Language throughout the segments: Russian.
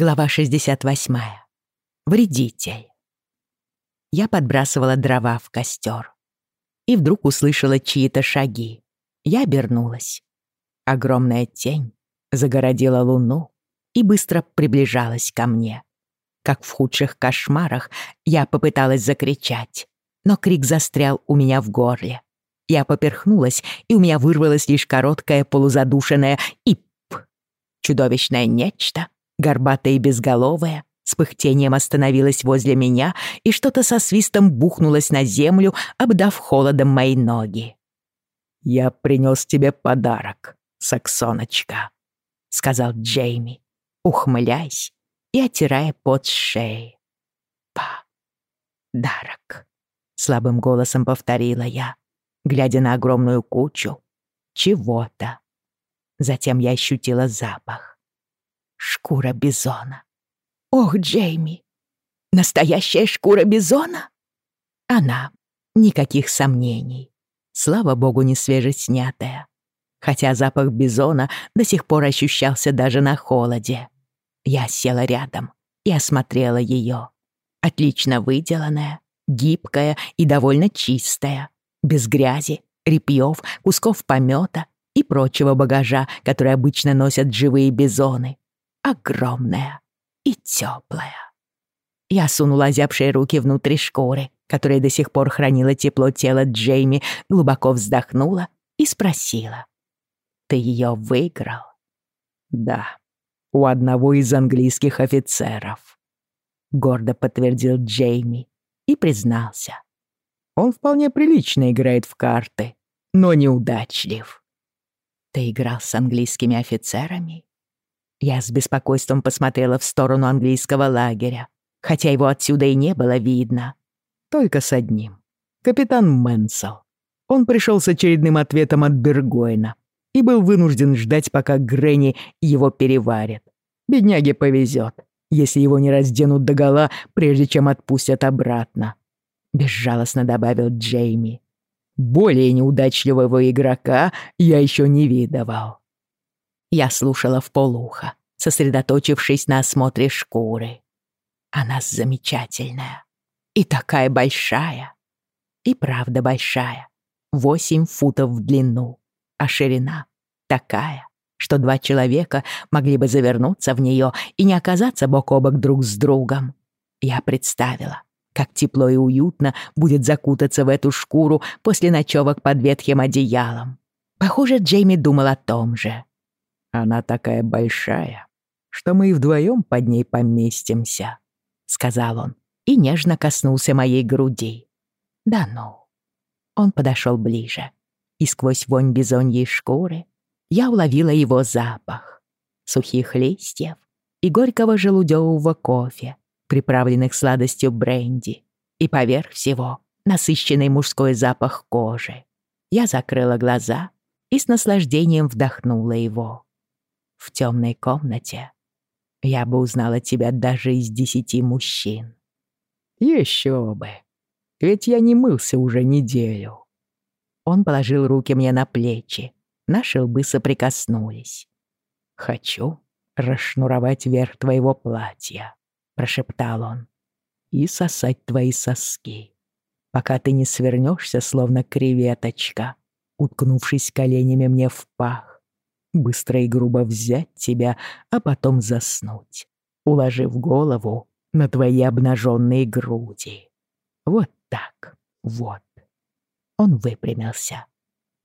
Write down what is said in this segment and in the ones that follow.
Глава 68. Вредитель. Я подбрасывала дрова в костер. И вдруг услышала чьи-то шаги. Я обернулась. Огромная тень загородила луну и быстро приближалась ко мне. Как в худших кошмарах, я попыталась закричать, но крик застрял у меня в горле. Я поперхнулась, и у меня вырвалось лишь короткое полузадушенное «ип». Чудовищное нечто — горбатая и безголовая, с пыхтением остановилась возле меня и что-то со свистом бухнулось на землю, обдав холодом мои ноги. «Я принес тебе подарок, Саксоночка», — сказал Джейми, ухмыляясь и оттирая пот с шеи. «Подарок», — слабым голосом повторила я, глядя на огромную кучу чего-то. Затем я ощутила запах шкура бизона. Ох, Джейми, настоящая шкура бизона? Она, никаких сомнений. Слава богу, не свежеснятая. Хотя запах бизона до сих пор ощущался даже на холоде. Я села рядом и осмотрела ее. Отлично выделанная, гибкая и довольно чистая. Без грязи, репьев, кусков помета и прочего багажа, который обычно носят живые бизоны огромная и теплая. Я сунула озябшие руки внутрь шкуры, которая до сих пор хранила тепло тела Джейми, глубоко вздохнула и спросила. «Ты ее выиграл?» «Да, у одного из английских офицеров», — гордо подтвердил Джейми и признался. «Он вполне прилично играет в карты, но неудачлив». «Ты играл с английскими офицерами?» Я с беспокойством посмотрела в сторону английского лагеря, хотя его отсюда и не было видно. Только с одним. Капитан Мэнсел. Он пришел с очередным ответом от Бергойна и был вынужден ждать, пока Гренни его переварит. Бедняге повезет, если его не разденут догола, прежде чем отпустят обратно. Безжалостно добавил Джейми. Более неудачливого игрока я еще не видывал. Я слушала в полуха, сосредоточившись на осмотре шкуры. Она замечательная. И такая большая. И правда большая. Восемь футов в длину. А ширина такая, что два человека могли бы завернуться в нее и не оказаться бок о бок друг с другом. Я представила, как тепло и уютно будет закутаться в эту шкуру после ночевок под ветхим одеялом. Похоже, Джейми думал о том же. Она такая большая, что мы и вдвоем под ней поместимся», — сказал он и нежно коснулся моей груди. «Да ну». Он подошел ближе, и сквозь вонь бизоньей шкуры я уловила его запах. Сухих листьев и горького желудевого кофе, приправленных сладостью бренди, и поверх всего насыщенный мужской запах кожи. Я закрыла глаза и с наслаждением вдохнула его в темной комнате, я бы узнала тебя даже из десяти мужчин. Еще бы. Ведь я не мылся уже неделю. Он положил руки мне на плечи. Наши лбы соприкоснулись. «Хочу расшнуровать верх твоего платья», — прошептал он, «и сосать твои соски, пока ты не свернешься, словно креветочка, уткнувшись коленями мне в пах быстро и грубо взять тебя, а потом заснуть, уложив голову на твои обнаженные груди. Вот так, вот. Он выпрямился.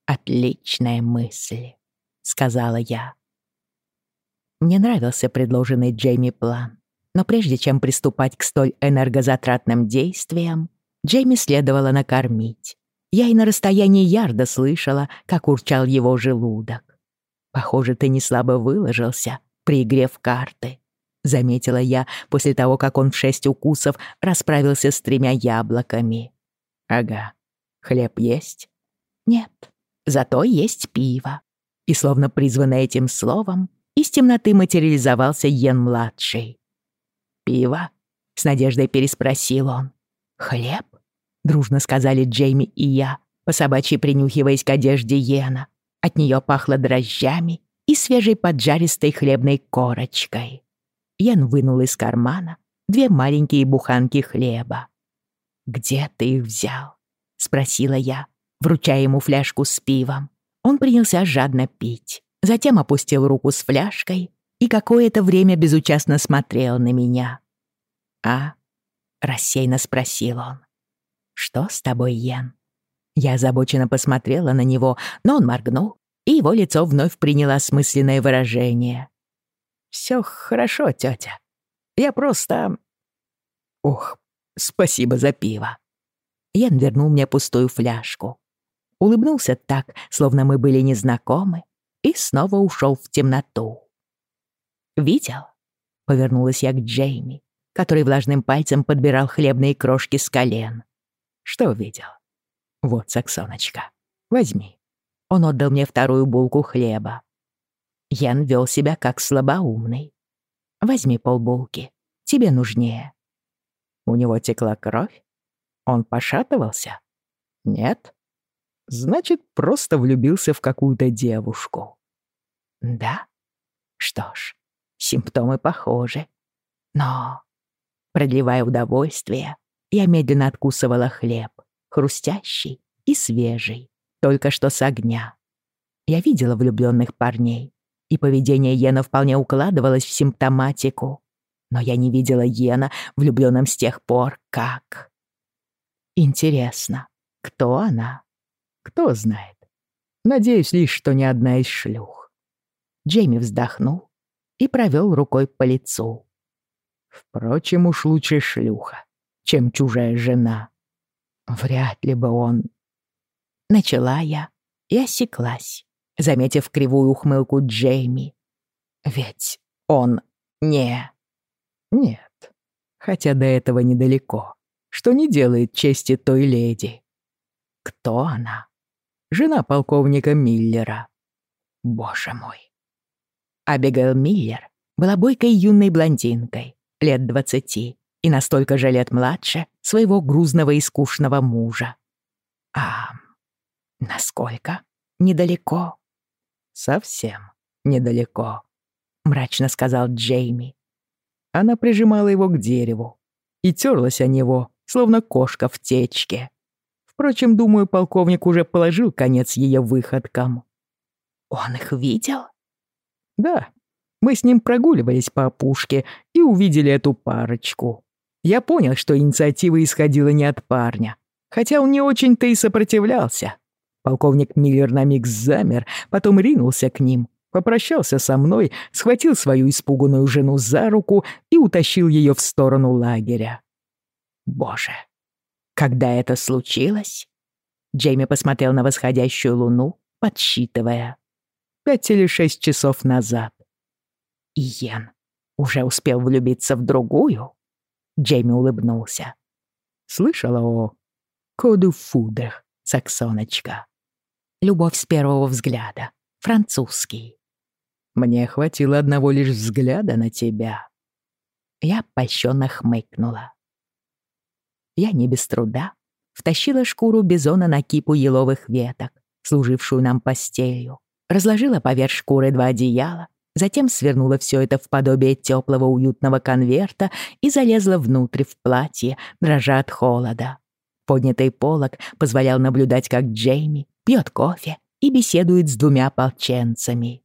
«Отличная мысль», — сказала я. Мне нравился предложенный Джейми план, но прежде чем приступать к столь энергозатратным действиям, Джейми следовало накормить. Я и на расстоянии ярда слышала, как урчал его желудок. Похоже, ты не слабо выложился при игре в карты», — заметила я после того, как он в шесть укусов расправился с тремя яблоками. «Ага. Хлеб есть?» «Нет. Зато есть пиво». И словно призванный этим словом, из темноты материализовался Йен-младший. «Пиво?» — с надеждой переспросил он. «Хлеб?» — дружно сказали Джейми и я, по собачьи принюхиваясь к одежде Йена. От нее пахло дрожжами и свежей поджаристой хлебной корочкой. Ян вынул из кармана две маленькие буханки хлеба. «Где ты их взял?» — спросила я, вручая ему фляжку с пивом. Он принялся жадно пить, затем опустил руку с фляжкой и какое-то время безучастно смотрел на меня. «А?» — рассеянно спросил он. «Что с тобой, Йен?» Я озабоченно посмотрела на него, но он моргнул, и его лицо вновь приняло осмысленное выражение. «Всё хорошо, тётя. Я просто...» «Ох, спасибо за пиво». Ян вернул мне пустую фляжку. Улыбнулся так, словно мы были незнакомы, и снова ушёл в темноту. «Видел?» — повернулась я к Джейми, который влажным пальцем подбирал хлебные крошки с колен. «Что видел?» «Вот, Саксоночка, возьми». Он отдал мне вторую булку хлеба. Ян вел себя как слабоумный. «Возьми полбулки, тебе нужнее». У него текла кровь? Он пошатывался? Нет? Значит, просто влюбился в какую-то девушку. Да? Что ж, симптомы похожи. Но, продлевая удовольствие, я медленно откусывала хлеб хрустящий и свежий, только что с огня. Я видела влюбленных парней, и поведение Йена вполне укладывалось в симптоматику. Но я не видела Йена влюбленным с тех пор, как... Интересно, кто она? Кто знает. Надеюсь лишь, что не одна из шлюх. Джейми вздохнул и провел рукой по лицу. Впрочем, уж лучше шлюха, чем чужая жена. Вряд ли бы он... Начала я и осеклась, заметив кривую ухмылку Джейми. Ведь он не... Нет, хотя до этого недалеко, что не делает чести той леди. Кто она? Жена полковника Миллера. Боже мой. Абигейл Миллер была бойкой юной блондинкой, лет двадцати, и настолько же лет младше своего грузного и скучного мужа. А насколько недалеко? Совсем недалеко, мрачно сказал Джейми. Она прижимала его к дереву и терлась о него, словно кошка в течке. Впрочем, думаю, полковник уже положил конец ее выходкам. Он их видел? Да, мы с ним прогуливались по опушке и увидели эту парочку. Я понял, что инициатива исходила не от парня, хотя он не очень-то и сопротивлялся. Полковник Миллер на миг замер, потом ринулся к ним, попрощался со мной, схватил свою испуганную жену за руку и утащил ее в сторону лагеря. Боже, когда это случилось? Джейми посмотрел на восходящую луну, подсчитывая. Пять или шесть часов назад. Иен уже успел влюбиться в другую? Джейми улыбнулся. «Слышала о коду фудах, саксоночка?» «Любовь с первого взгляда. Французский». «Мне хватило одного лишь взгляда на тебя». Я польщенно хмыкнула. Я не без труда втащила шкуру бизона на кипу еловых веток, служившую нам постелью, разложила поверх шкуры два одеяла затем свернула все это в подобие теплого уютного конверта и залезла внутрь в платье, дрожа от холода. Поднятый полог позволял наблюдать, как Джейми пьет кофе и беседует с двумя ополченцами.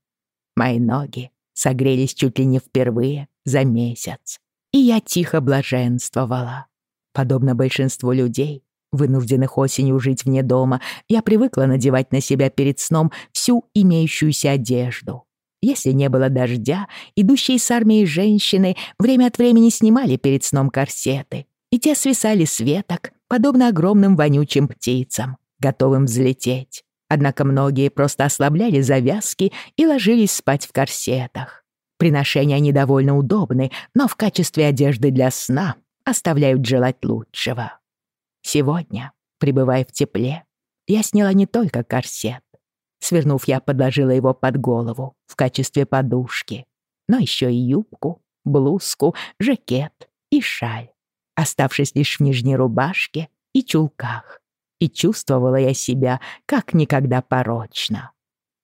Мои ноги согрелись чуть ли не впервые за месяц, и я тихо блаженствовала. Подобно большинству людей, вынужденных осенью жить вне дома, я привыкла надевать на себя перед сном всю имеющуюся одежду. Если не было дождя, идущие с армией женщины время от времени снимали перед сном корсеты, и те свисали с веток, подобно огромным вонючим птицам, готовым взлететь. Однако многие просто ослабляли завязки и ложились спать в корсетах. Приношения они довольно удобны, но в качестве одежды для сна оставляют желать лучшего. Сегодня, пребывая в тепле, я сняла не только корсет, Свернув, я подложила его под голову в качестве подушки. Но еще и юбку, блузку, жакет и шаль, оставшись лишь в нижней рубашке и чулках. И чувствовала я себя как никогда порочно.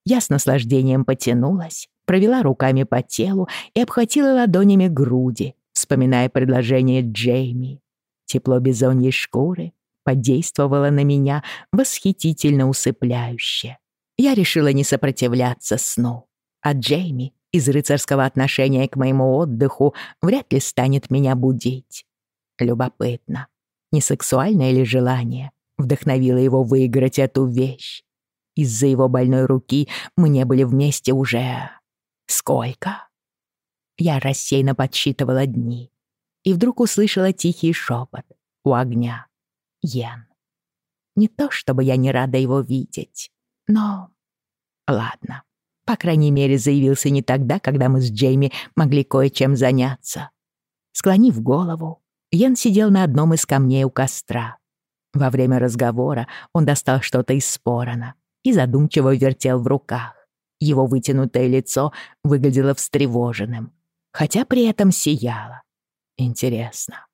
Я с наслаждением потянулась, провела руками по телу и обхватила ладонями груди, вспоминая предложение Джейми. Тепло бизоньей шкуры подействовало на меня восхитительно усыпляюще. Я решила не сопротивляться сну, а Джейми из рыцарского отношения к моему отдыху вряд ли станет меня будить. Любопытно, не сексуальное ли желание вдохновило его выиграть эту вещь? Из-за его больной руки мы не были вместе уже... Сколько? Я рассеянно подсчитывала дни и вдруг услышала тихий шепот у огня. Йен. Не то чтобы я не рада его видеть, но... Ладно. По крайней мере, заявился не тогда, когда мы с Джейми могли кое-чем заняться. Склонив голову, Йен сидел на одном из камней у костра. Во время разговора он достал что-то из спорона и задумчиво вертел в руках. Его вытянутое лицо выглядело встревоженным, хотя при этом сияло. Интересно.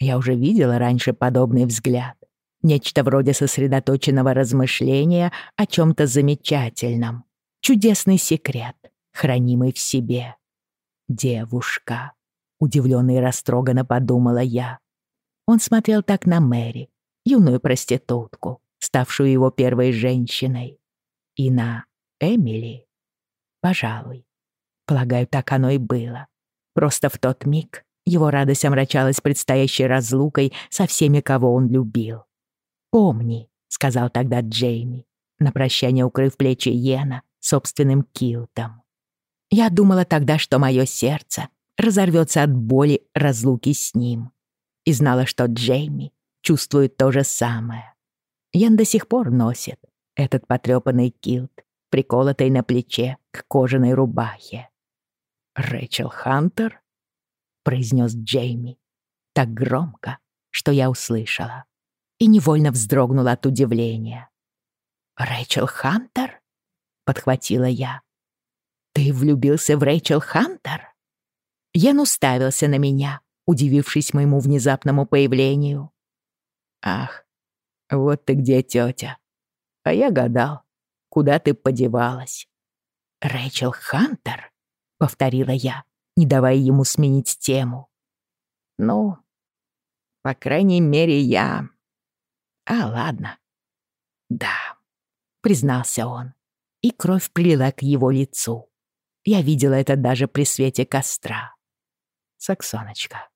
Я уже видела раньше подобный взгляд. Нечто вроде сосредоточенного размышления о чем-то замечательном. Чудесный секрет, хранимый в себе. Девушка. Удивленно и растроганно подумала я. Он смотрел так на Мэри, юную проститутку, ставшую его первой женщиной. И на Эмили. Пожалуй. Полагаю, так оно и было. Просто в тот миг его радость омрачалась предстоящей разлукой со всеми, кого он любил. «Помни», — сказал тогда Джейми, на прощание укрыв плечи Йена собственным килтом. Я думала тогда, что мое сердце разорвется от боли разлуки с ним. И знала, что Джейми чувствует то же самое. Ян до сих пор носит этот потрёпанный килт, приколотый на плече к кожаной рубахе. «Рэчел Хантер?» — произнес Джейми так громко, что я услышала, и невольно вздрогнула от удивления. «Рэйчел Хантер?» — подхватила я. «Ты влюбился в Рэйчел Хантер?» Ян уставился на меня, удивившись моему внезапному появлению. «Ах, вот ты где, тетя. А я гадал, куда ты подевалась?» «Рэйчел Хантер?» — повторила я, не давая ему сменить тему. «Ну, по крайней мере, я...» «А, ладно». «Да», — признался он, и кровь прилила к его лицу. Я видела это даже при свете костра. Саксоночка.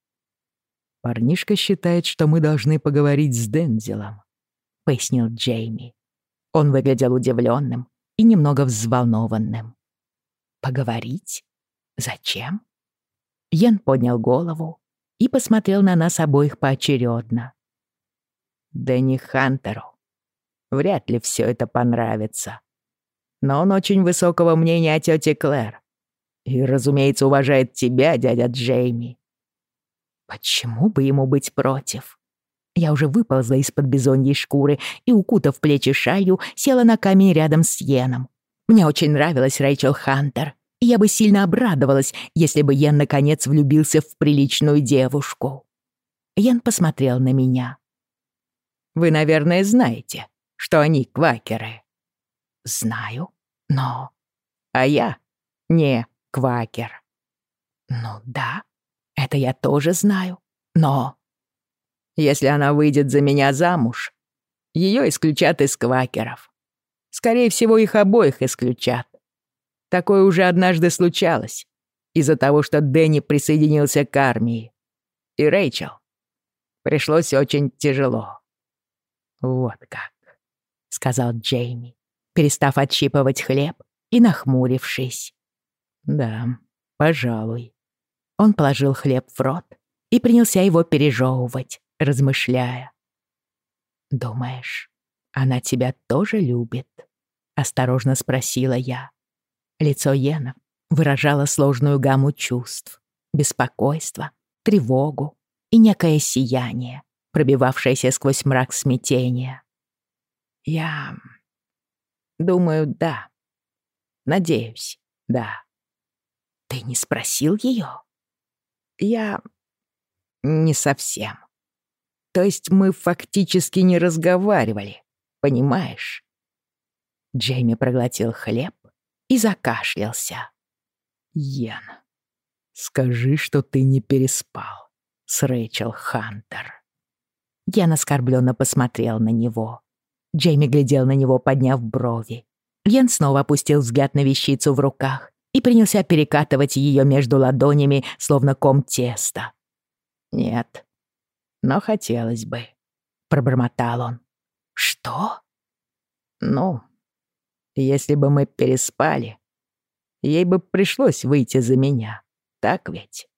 «Парнишка считает, что мы должны поговорить с Дензелом», — пояснил Джейми. Он выглядел удивленным и немного взволнованным. «Поговорить? Зачем?» Йен поднял голову и посмотрел на нас обоих поочередно. Дэнни Хантеру вряд ли все это понравится. Но он очень высокого мнения о тете Клэр. И, разумеется, уважает тебя, дядя Джейми. Почему бы ему быть против? Я уже выползла из-под бизоньей шкуры и, укутав плечи шалью, села на камень рядом с Йеном. Мне очень нравилась Рэйчел Хантер, и я бы сильно обрадовалась, если бы Йен наконец влюбился в приличную девушку. Йен посмотрел на меня. «Вы, наверное, знаете, что они квакеры». «Знаю, но...» «А я не квакер». «Ну да, это я тоже знаю, но...» Если она выйдет за меня замуж, ее исключат из квакеров. Скорее всего, их обоих исключат. Такое уже однажды случалось из-за того, что Дэнни присоединился к армии. И Рэйчел. Пришлось очень тяжело. «Вот как», — сказал Джейми, перестав отщипывать хлеб и нахмурившись. «Да, пожалуй». Он положил хлеб в рот и принялся его пережевывать, размышляя. «Думаешь, она тебя тоже любит?» — осторожно спросила я. Лицо Йена выражало сложную гамму чувств, беспокойство, тревогу и некое сияние, пробивавшееся сквозь мрак смятения. «Я... думаю, да. Надеюсь, да». «Ты не спросил ее?» «Я... не совсем». То есть мы фактически не разговаривали, понимаешь?» Джейми проглотил хлеб и закашлялся. Йен, скажи, что ты не переспал с Рэйчел Хантер. Йен оскорбленно посмотрел на него. Джейми глядел на него, подняв брови. Йен снова опустил взгляд на вещицу в руках и принялся перекатывать ее между ладонями, словно ком теста. «Нет, но хотелось бы», — пробормотал он. «Что?» «Ну, если бы мы переспали, ей бы пришлось выйти за меня, так ведь?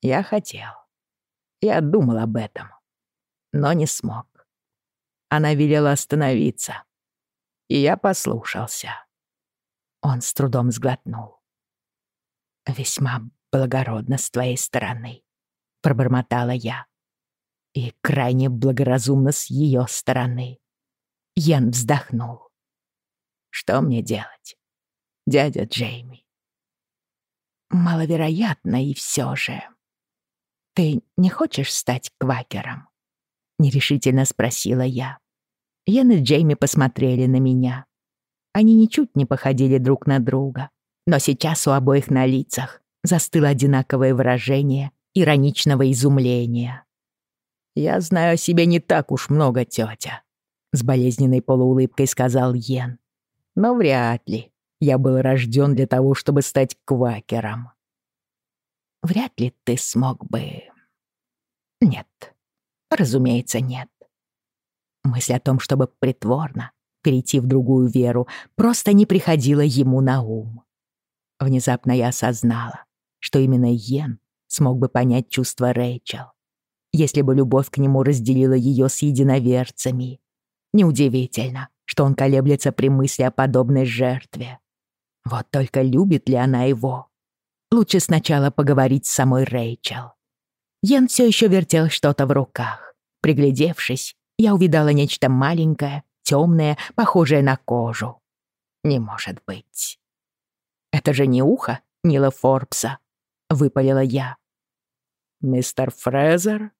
Я хотел. Я думал об этом, но не смог. Она велела остановиться, и я послушался». Он с трудом сглотнул. «Весьма благородно с твоей стороны», — пробормотала я. «И крайне благоразумно с ее стороны». Ян вздохнул. «Что мне делать, дядя Джейми?» «Маловероятно и все же. Ты не хочешь стать квакером?» — нерешительно спросила я. Ян и Джейми посмотрели на меня. Они ничуть не походили друг на друга, но сейчас у обоих на лицах застыло одинаковое выражение ироничного изумления. «Я знаю о себе не так уж много, тетя», — с болезненной полуулыбкой сказал Йен. «Но вряд ли я был рожден для того, чтобы стать квакером». «Вряд ли ты смог бы...» «Нет, разумеется, нет. Мысль о том, чтобы притворно перейти в другую веру, просто не приходила ему на ум. Внезапно я осознала, что именно Йен смог бы понять чувства Рэйчел, если бы любовь к нему разделила ее с единоверцами. Неудивительно, что он колеблется при мысли о подобной жертве. Вот только любит ли она его? Лучше сначала поговорить с самой Рэйчел. Йен все еще вертел что-то в руках. Приглядевшись, я увидала нечто маленькое, темное, похожее на кожу. Не может быть. Это же не ухо Нила Форбса, выпалила я. Мистер Фрезер?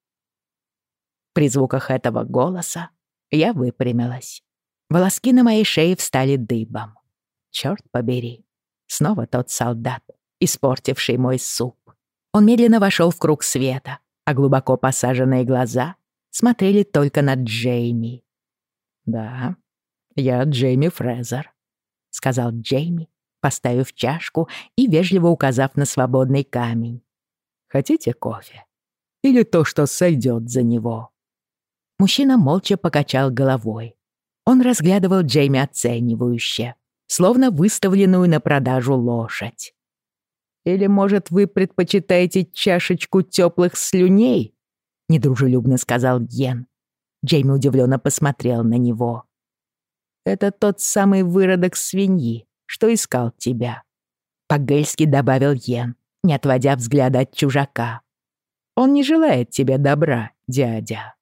При звуках этого голоса я выпрямилась. Волоски на моей шее встали дыбом. Черт побери. Снова тот солдат, испортивший мой суп. Он медленно вошел в круг света, а глубоко посаженные глаза смотрели только на Джейми. «Да, я Джейми Фрезер», — сказал Джейми, поставив чашку и вежливо указав на свободный камень. «Хотите кофе? Или то, что сойдет за него?» Мужчина молча покачал головой. Он разглядывал Джейми оценивающе, словно выставленную на продажу лошадь. «Или, может, вы предпочитаете чашечку теплых слюней?» недружелюбно сказал Йен. Джейми удивленно посмотрел на него. «Это тот самый выродок свиньи, что искал тебя», — по-гельски добавил Йен, не отводя взгляда от чужака. «Он не желает тебе добра, дядя».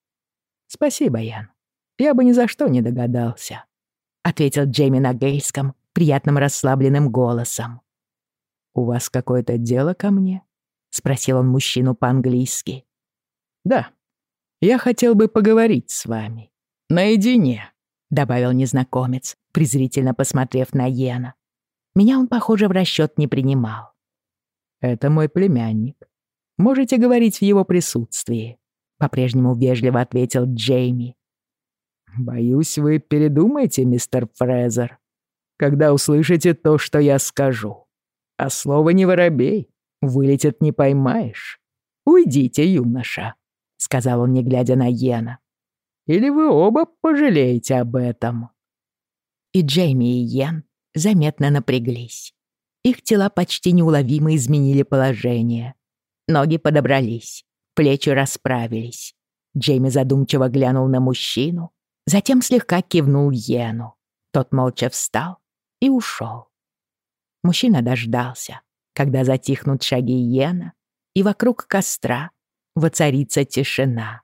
«Спасибо, Ян. Я бы ни за что не догадался», — ответил Джейми на гельском, приятным расслабленным голосом. «У вас какое-то дело ко мне?» — спросил он мужчину по-английски. «Да, я хотел бы поговорить с вами. Наедине», — добавил незнакомец, презрительно посмотрев на Йена. Меня он, похоже, в расчет не принимал. «Это мой племянник. Можете говорить в его присутствии», — по-прежнему вежливо ответил Джейми. «Боюсь, вы передумаете, мистер Фрезер, когда услышите то, что я скажу. А слово не воробей, вылетит не поймаешь. Уйдите, юноша» сказал он, не глядя на Йена. «Или вы оба пожалеете об этом?» И Джейми и Йен заметно напряглись. Их тела почти неуловимо изменили положение. Ноги подобрались, плечи расправились. Джейми задумчиво глянул на мужчину, затем слегка кивнул Йену. Тот молча встал и ушел. Мужчина дождался, когда затихнут шаги Йена, и вокруг костра воцарится тишина.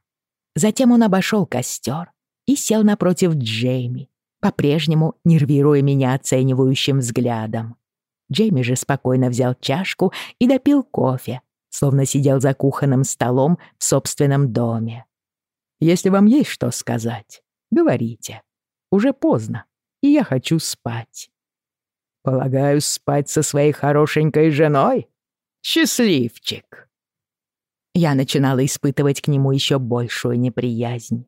Затем он обошел костер и сел напротив Джейми, по-прежнему нервируя меня оценивающим взглядом. Джейми же спокойно взял чашку и допил кофе, словно сидел за кухонным столом в собственном доме. «Если вам есть что сказать, говорите. Уже поздно, и я хочу спать». Полагаю, спать со своей хорошенькой женой? Счастливчик!» Я начинала испытывать к нему еще большую неприязнь.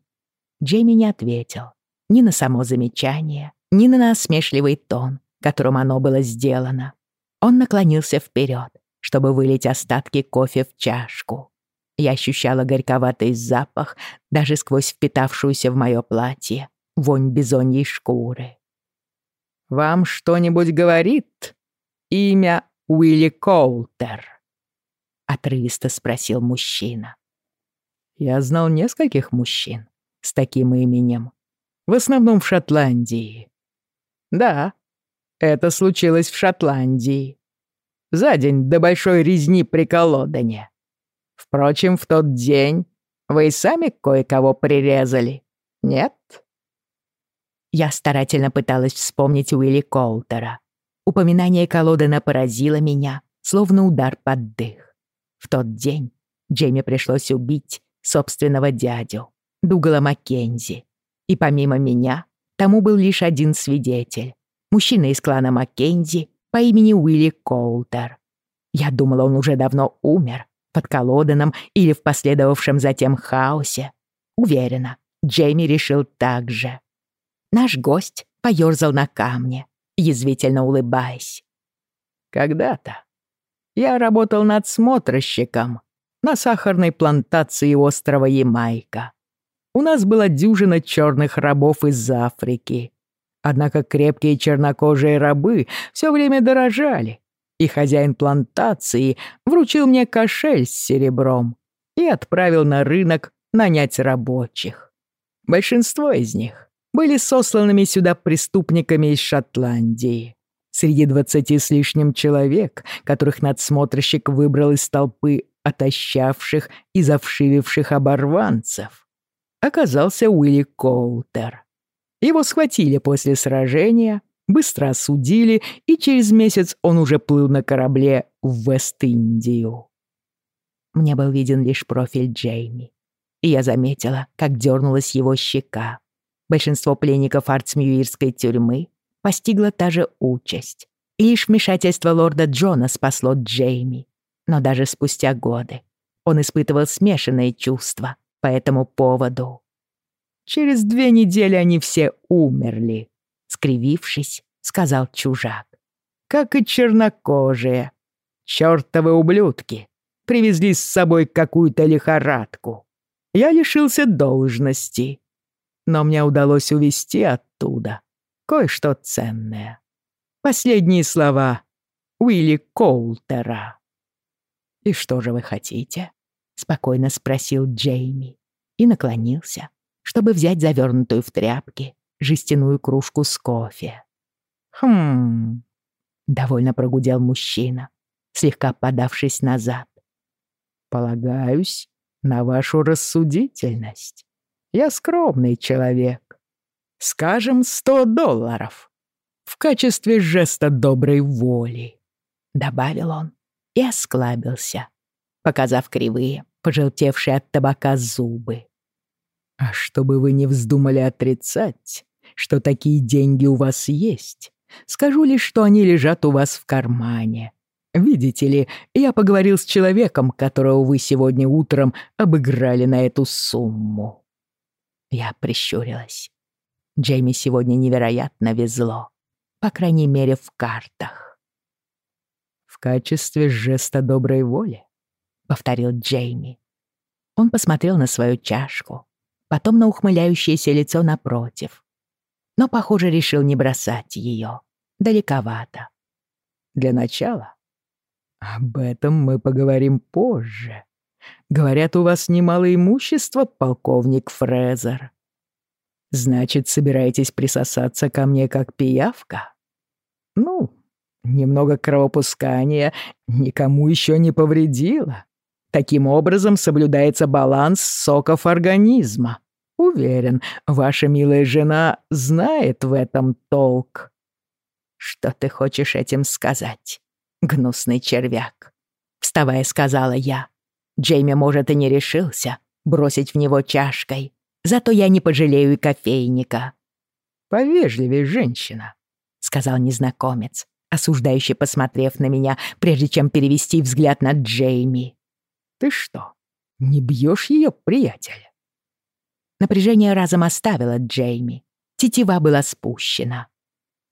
Джейми не ответил ни на само замечание, ни на насмешливый тон, которым оно было сделано. Он наклонился вперед, чтобы вылить остатки кофе в чашку. Я ощущала горьковатый запах, даже сквозь впитавшуюся в мое платье вонь бизоньей шкуры. «Вам что-нибудь говорит имя Уилли Коултер?» — отрывисто спросил мужчина. Я знал нескольких мужчин с таким именем, в основном в Шотландии. Да, это случилось в Шотландии. За день до большой резни при Колодане. Впрочем, в тот день вы и сами кое-кого прирезали, нет? Я старательно пыталась вспомнить Уилли Колтера. Упоминание Колодана поразило меня, словно удар под дых. В тот день Джейми пришлось убить собственного дядю, Дугала Маккензи. И помимо меня, тому был лишь один свидетель. Мужчина из клана Маккензи по имени Уилли Колтер. Я думала, он уже давно умер, под Колоданом или в последовавшем затем хаосе. Уверена, Джейми решил так же. Наш гость поёрзал на камне, язвительно улыбаясь. «Когда-то я работал надсмотрщиком на сахарной плантации острова Ямайка. У нас была дюжина черных рабов из Африки. Однако крепкие чернокожие рабы все время дорожали, и хозяин плантации вручил мне кошель с серебром и отправил на рынок нанять рабочих. Большинство из них были сосланными сюда преступниками из Шотландии. Среди двадцати с лишним человек, которых надсмотрщик выбрал из толпы отощавших и завшививших оборванцев, оказался Уилли Коултер. Его схватили после сражения быстро осудили, и через месяц он уже плыл на корабле в Вест-Индию. Мне был виден лишь профиль Джейми, и я заметила, как дернулась его щека. Большинство пленников Артсмьюирской тюрьмы постигла та же участь, и лишь вмешательство лорда Джона спасло Джейми. Но даже спустя годы он испытывал смешанные чувства по этому поводу. Через две недели они все умерли, скривившись, сказал чужак. «Как и чернокожие. Чёртовы ублюдки. Привезли с собой какую-то лихорадку. Я лишился должности. Но мне удалось увести оттуда кое-что ценное. Последние слова Уилли Коултера. «И что же вы хотите?» — спокойно спросил Джейми и наклонился, чтобы взять завернутую в тряпки жестяную кружку с кофе. «Хм...» — довольно прогудел мужчина, слегка подавшись назад. «Полагаюсь на вашу рассудительность. Я скромный человек. Скажем, сто долларов. В качестве жеста доброй воли», — добавил он и осклабился, показав кривые, пожелтевшие от табака зубы. «А чтобы вы не вздумали отрицать, что такие деньги у вас есть, скажу лишь, что они лежат у вас в кармане. Видите ли, я поговорил с человеком, которого вы сегодня утром обыграли на эту сумму». Я прищурилась. Джейми сегодня невероятно везло. По крайней мере, в картах. «В качестве жеста доброй воли», — повторил Джейми. Он посмотрел на свою чашку, потом на ухмыляющееся лицо напротив. Но, похоже, решил не бросать ее. Далековато. Для начала. Об этом мы поговорим позже. Говорят, у вас немало имущества, полковник Фрезер. Значит, собираетесь присосаться ко мне как пиявка? Ну, немного кровопускания никому еще не повредило. Таким образом соблюдается баланс соков организма. Уверен, ваша милая жена знает в этом толк. Что ты хочешь этим сказать, гнусный червяк? Вставая, сказала я. Джейми, может, и не решился бросить в него чашкой. Зато я не пожалею и кофейника. Повежливее, женщина, сказал незнакомец, осуждающе посмотрев на меня, прежде чем перевести взгляд на Джейми. «Ты что, не бьешь ее, приятель?» Напряжение разом оставило Джейми. Тетива была спущена.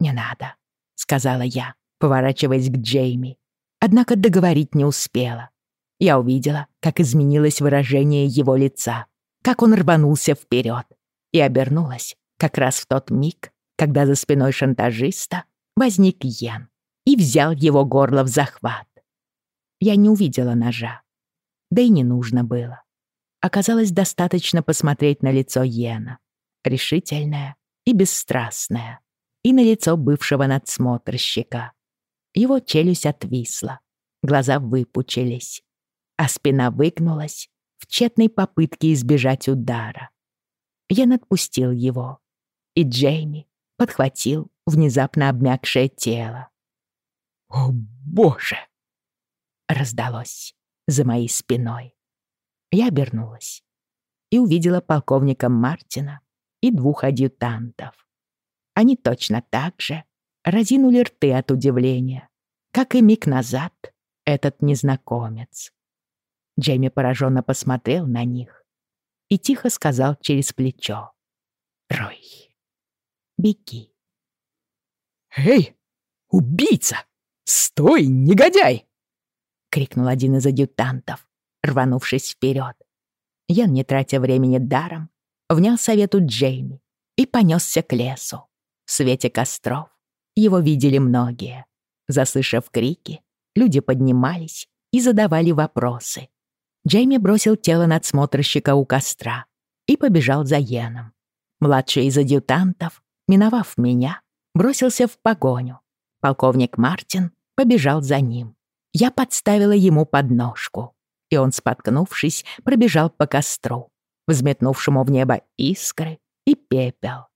«Не надо», — сказала я, поворачиваясь к Джейми. Однако договорить не успела. Я увидела, как изменилось выражение его лица, как он рванулся вперед, и обернулась как раз в тот миг, когда за спиной шантажиста возник Йен и взял его горло в захват. Я не увидела ножа, да и не нужно было. Оказалось достаточно посмотреть на лицо Йена, решительное и бесстрастное, и на лицо бывшего надсмотрщика. Его челюсть отвисла, глаза выпучились, а спина выгнулась в тщетной попытке избежать удара. Ян отпустил его, и Джейми подхватил внезапно обмякшее тело. «О, боже!» Раздалось за моей спиной. Я обернулась и увидела полковника Мартина и двух адъютантов. Они точно так же разинули рты от удивления, как и миг назад этот незнакомец. Джейми пораженно посмотрел на них и тихо сказал через плечо. «Рой, беги». «Эй, убийца! Стой, негодяй!» — крикнул один из адъютантов, рванувшись вперед. Я, не тратя времени даром, внял совету Джейми и понесся к лесу. В свете костров его видели многие. Заслышав крики, люди поднимались и задавали вопросы. Джейми бросил тело надсмотрщика у костра и побежал за Йеном. Младший из адъютантов, миновав меня, бросился в погоню. Полковник Мартин побежал за ним. Я подставила ему подножку, и он, споткнувшись, пробежал по костру, взметнувшему в небо искры и пепел.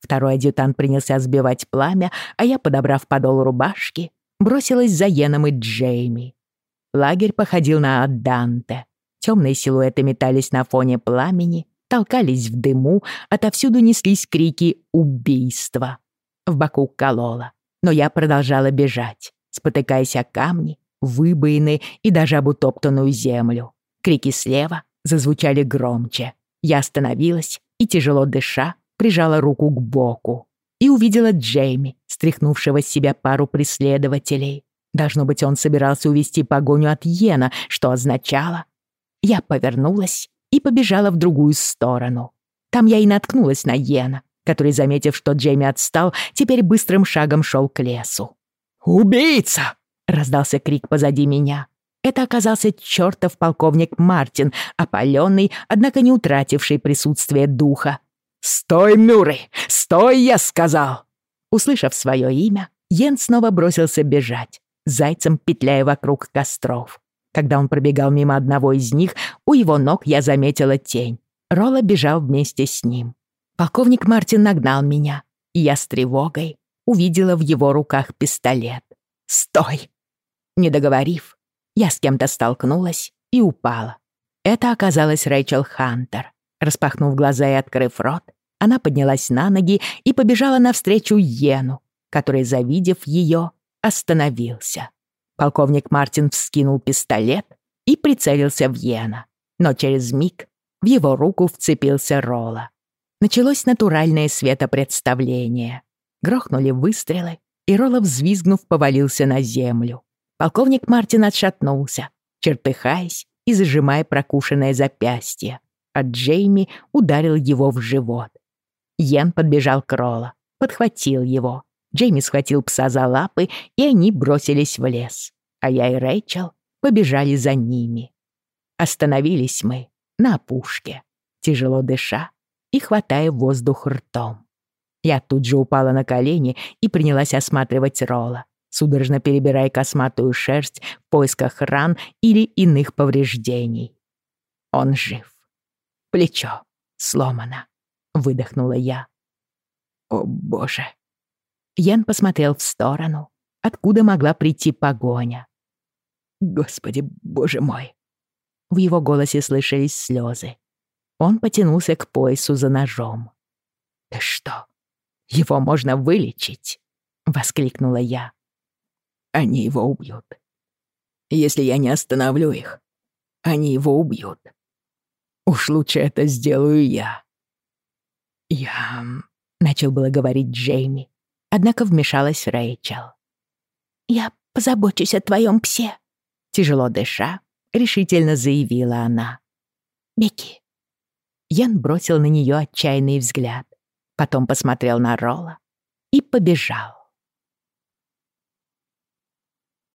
Второй адъютант принялся сбивать пламя, а я, подобрав подол рубашки, бросилась за Йеном и Джейми. Лагерь походил на Адданте. Темные силуэты метались на фоне пламени, толкались в дыму, отовсюду неслись крики «Убийство!». В боку кололо, но я продолжала бежать, спотыкаясь о камни, выбоины и даже об утоптанную землю. Крики слева зазвучали громче. Я остановилась и, тяжело дыша, прижала руку к боку и увидела Джейми, стряхнувшего с себя пару преследователей. Должно быть, он собирался увести погоню от Йена, что означало... Я повернулась и побежала в другую сторону. Там я и наткнулась на Йена, который, заметив, что Джейми отстал, теперь быстрым шагом шел к лесу. «Убийца!» — раздался крик позади меня. Это оказался чертов полковник Мартин, опаленный, однако не утративший присутствие духа. «Стой, Мюррей! Стой, я сказал!» Услышав свое имя, Йен снова бросился бежать, зайцем петляя вокруг костров. Когда он пробегал мимо одного из них, у его ног я заметила тень. Ролла бежал вместе с ним. Полковник Мартин нагнал меня, и я с тревогой увидела в его руках пистолет. «Стой!» Не договорив, я с кем-то столкнулась и упала. Это оказалась Рэйчел Хантер. Распахнув глаза и открыв рот, она поднялась на ноги и побежала навстречу Йену, который, завидев ее, остановился. Полковник Мартин вскинул пистолет и прицелился в Йена, но через миг в его руку вцепился Ролла. Началось натуральное светопредставление. Грохнули выстрелы, и Ролла, взвизгнув, повалился на землю. Полковник Мартин отшатнулся, чертыхаясь и зажимая прокушенное запястье а Джейми ударил его в живот. Йен подбежал к Ролла, подхватил его. Джейми схватил пса за лапы, и они бросились в лес. А я и Рэйчел побежали за ними. Остановились мы на опушке, тяжело дыша и хватая воздух ртом. Я тут же упала на колени и принялась осматривать Ролла, судорожно перебирая косматую шерсть в поисках ран или иных повреждений. Он жив. Плечо сломано, выдохнула я. О, боже. Ян посмотрел в сторону, откуда могла прийти погоня. Господи, боже мой. В его голосе слышались слезы. Он потянулся к поясу за ножом. «Ты что, его можно вылечить?» — воскликнула я. они его убьют. Если я не остановлю их, они его убьют. Уж лучше это сделаю я. Я... Начал было говорить Джейми, однако вмешалась Рэйчел. «Я позабочусь о твоем псе», — тяжело дыша, решительно заявила она. «Беги». Ян бросил на нее отчаянный взгляд, потом посмотрел на Ролла и побежал.